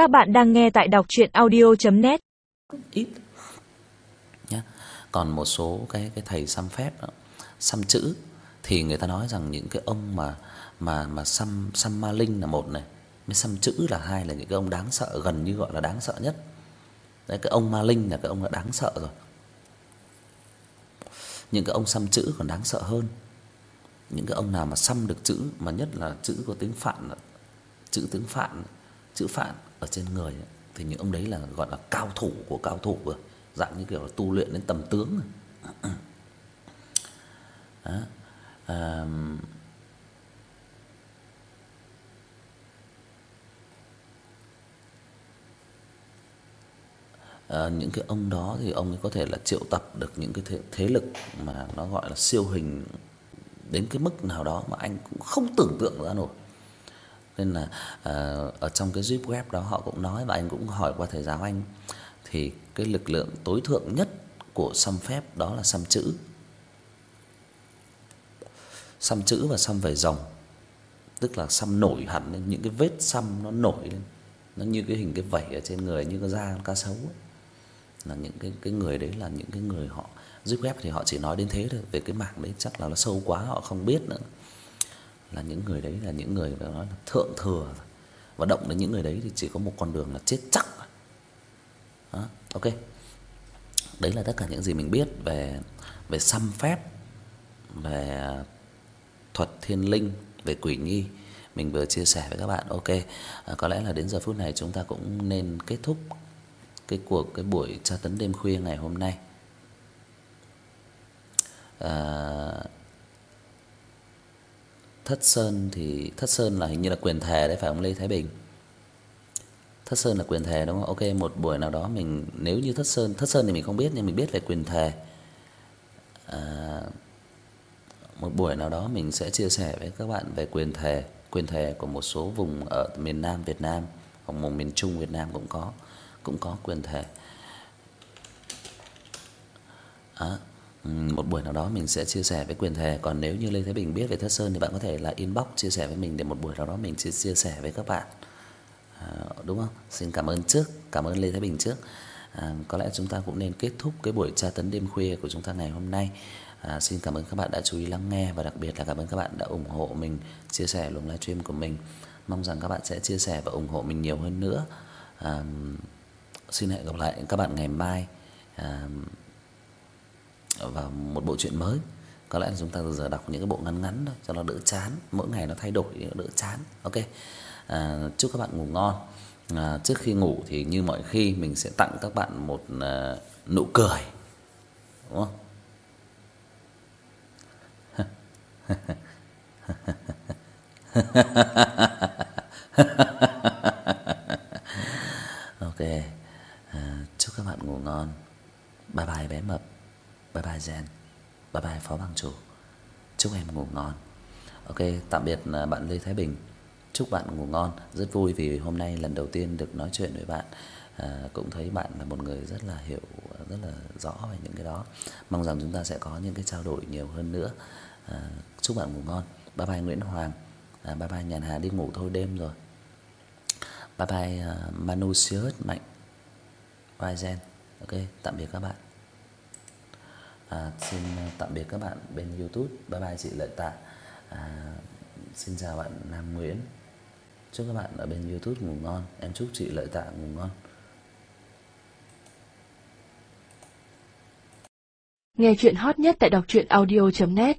Các bạn đang nghe tại đọc truyện audio.net ít nhá. Còn một số cái cái thầy xăm phép đó, xăm chữ thì người ta nói rằng những cái ông mà mà mà xăm xăm ma linh là một này, mới xăm chữ là hai là những cái ông đáng sợ gần như gọi là đáng sợ nhất. Đấy cái ông ma linh là cái ông là đáng sợ rồi. Những cái ông xăm chữ còn đáng sợ hơn. Những cái ông nào mà xăm được chữ mà nhất là chữ có tiếng Phạn chữ tiếng Phạn, chữ Phạn ở trên người ấy, thì những ông đấy là gọi là cao thủ của cao thủ rồi, dạng như kiểu là tu luyện đến tầm tướng rồi. Đó. À, à, những cái ông đó thì ông ấy có thể là triệu tập được những cái thế, thế lực mà nó gọi là siêu hình đến cái mức nào đó mà anh cũng không tưởng tượng ra nổi. Nên là à, ở trong cái zip web đó họ cũng nói và anh cũng hỏi qua thầy giáo anh thì cái lực lượng tối thượng nhất của xăm phép đó là xăm chữ. Xăm chữ và xăm vảy rồng. Tức là xăm nổi hẳn lên những cái vết xăm nó nổi lên. Nó như cái hình cái vảy ở trên người như cái da cá sấu ấy. Là những cái cái người đấy là những cái người họ zip web thì họ chỉ nói đến thế thôi, về cái mảng đấy chắc là nó sâu quá họ không biết nữa là những người đấy là những người phải nói là thượng thừa và động đến những người đấy thì chỉ có một con đường là chết chắc. Đó, ok. Đấy là tất cả những gì mình biết về về xăm phép, về à, thuật thiên linh, về quỷ nhi mình vừa chia sẻ với các bạn. Ok. À, có lẽ là đến giờ phút này chúng ta cũng nên kết thúc cái cuộc cái buổi tra tấn đêm khuya ngày hôm nay. À Thất Sơn thì Thất Sơn là hình như là quyền thề đấy phải không Lê Thái Bình? Thất Sơn là quyền thề đúng không? Ok, một buổi nào đó mình nếu như Thất Sơn, Thất Sơn thì mình không biết nhưng mình biết về quyền thề. À một buổi nào đó mình sẽ chia sẻ với các bạn về quyền thề, quyền thề của một số vùng ở miền Nam Việt Nam, hoặc vùng miền Trung Việt Nam cũng có cũng có quyền thề. À, một buổi nào đó mình sẽ chia sẻ với quyền thề, còn nếu như Lê Thái Bình biết về Thất Sơn thì bạn có thể là inbox chia sẻ với mình để một buổi nào đó mình chia chia sẻ với các bạn. À, đúng không? Xin cảm ơn trước, cảm ơn Lê Thái Bình trước. À, có lẽ chúng ta cũng nên kết thúc cái buổi tra tấn đêm khuya của chúng ta ngày hôm nay. À, xin cảm ơn các bạn đã chú ý lắng nghe và đặc biệt là cảm ơn các bạn đã ủng hộ mình chia sẻ luồng livestream của mình. Mong rằng các bạn sẽ chia sẻ và ủng hộ mình nhiều hơn nữa. À, xin hẹn gặp lại các bạn ngày mai. À, vào một bộ truyện mới. Có lẽ là chúng ta từ giờ đọc những cái bộ ngắn ngắn thôi cho nó đỡ chán, mỗi ngày nó thay đổi nó đỡ chán. Ok. À, chúc các bạn ngủ ngon. À, trước khi ngủ thì như mọi khi mình sẽ tặng các bạn một à, nụ cười. Đúng không? ok. À, chúc các bạn ngủ ngon. Bye bye bé mập. Bye bye Zen. Bye bye Phó Bằng Chủ. Chúc em ngủ ngon. Ok, tạm biệt à, bạn Lê Thái Bình. Chúc bạn ngủ ngon. Rất vui vì hôm nay lần đầu tiên được nói chuyện với bạn. À, cũng thấy bạn là một người rất là hiểu rất là rõ về những cái đó. Mong rằng chúng ta sẽ có những cái trao đổi nhiều hơn nữa. À, chúc bạn ngủ ngon. Bye bye Nguyễn Hoàng. À, bye bye Nhàn Hà đi ngủ thôi đêm rồi. Bye bye uh, Manu Siớt Mạnh. Bye Zen. Ok, tạm biệt các bạn. À, xin à, tạm biệt các bạn bên YouTube. Bye bye chị Lợi Tạ. À, xin chào bạn Nam Nguyễn. Chúc các bạn ở bên YouTube ngủ ngon. Em chúc chị Lợi Tạ ngủ ngon. Nghe truyện hot nhất tại đọc truyện audio.net